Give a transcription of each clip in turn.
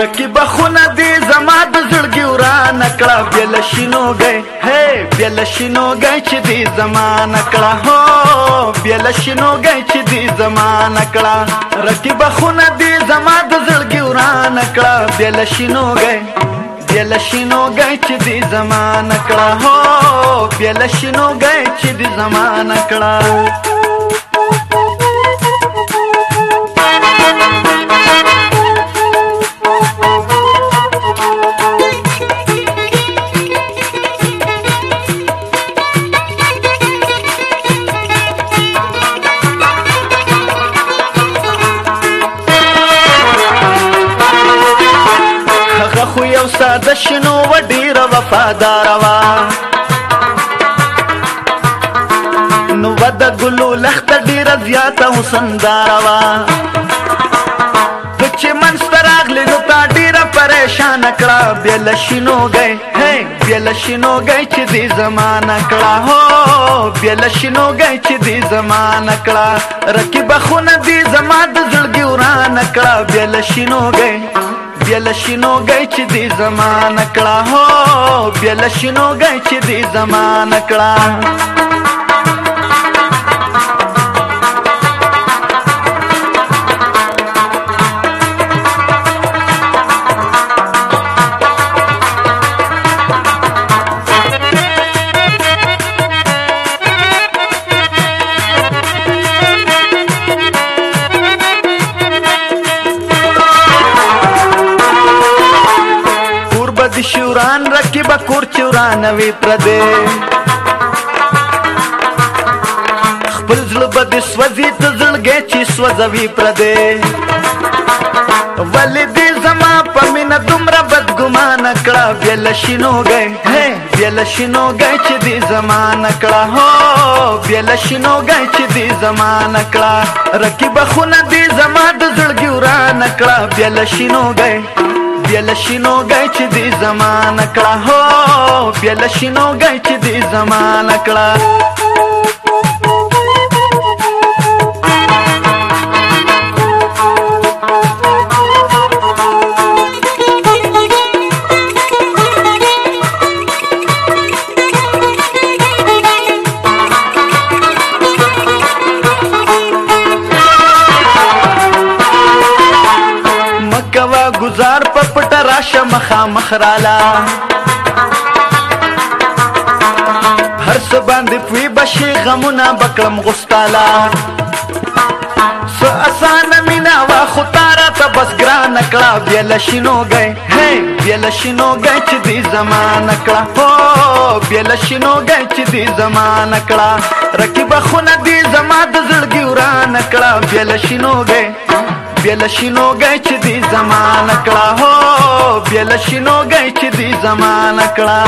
رقیب خونه دې زما د زړګي وران کړه بل شینو گئے هي بل شینو گئے چې دې زمان کړه هو بل شینو گئے چې دې زمان کړه رقیب خونه دې زما د زړګي وران کړه بل شینو گئے بل شینو گئے چې دې زمان کړه هو بل شینو گئے چې دې زمان کړه یو ساده شنو و ډیره وفادار وا نو ود ګلو لخت ډیره زیاته حسندار وا چې منستر اغلی نو تا ډیره پریشان کړه بیا لشینو گئے هی بیا لشینو گئے چې دې زمانہ کړه هو بیا لشینو گئے چې دې زمانہ کړه رکی بخونه دې زما د زړګي وران کړه بیا لشینو گئے بیل شنو گئی چې دی زمان کړه هو بیل شنو گئی چې دی زمان کړه کور چورانوي پردې خپل زړه به دې سوځي ته زړګې چې سوځوي پردې ولې دې زما په مینه دومره بدګمانه کړه بیا له شینوګی بیا له شینوګی چې دې زما نه کړه هو بیا له شینوګی چې دې زما نه کړه رقیبه خونه دې زما د زړګي ورانه کړه بیا له شینوګی بیا لشینو گای چې دې زمانه کړه هو بیا لشینو گای چې دې زمانه کړه راشه مخامخ رالا هر څه باندې پوي بشي غمونه بکړم غستالا سو اسانه مینا وا خو تارا ته بس ګران کړه بیا لشینو گئے هی بیا لشینو گئے چې دې زمانہ کړه هو بیا لشینو گئے چې دې زمانہ کړه رقیب خو نه دې زما د زړګي وران کړه بیا لشینو گئے بیل شینو گای چې دی زمانه کړه هو بیل شینو گای چې دی زمانه کړه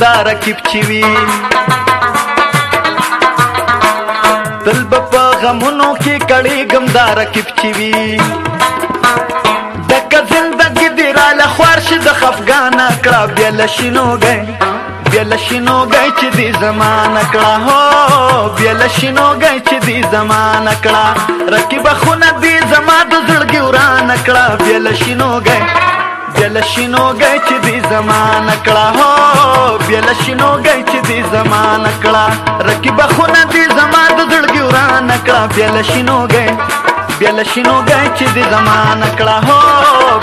دا رکیب چې وي تل به په غمونو کې کړېږم دا رکیب چې وي ډکه زندګي دې راله خوار شي د خفګانه کړه بیا له شینوګی بیا له شینوګی چې دې زمانه کړه هو بیا له شینوګی چې دې زمانه کړه رکیبه خونه دې زما د زړګي ورانه کړه بیا له شینوګی بیلشینو گئی چې دی زمان کړه هو بیلشینو گئی چې دی زمان کړه رکیب خونه دی زمان د زړګي وران کړه بیلشینو گئی بیلشینو گئی چې دی زمان کړه هو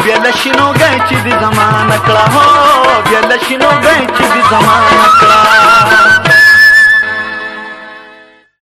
بیلشینو گئی چې دی زمان کړه هو بیلشینو گئی چې دی زمان کړه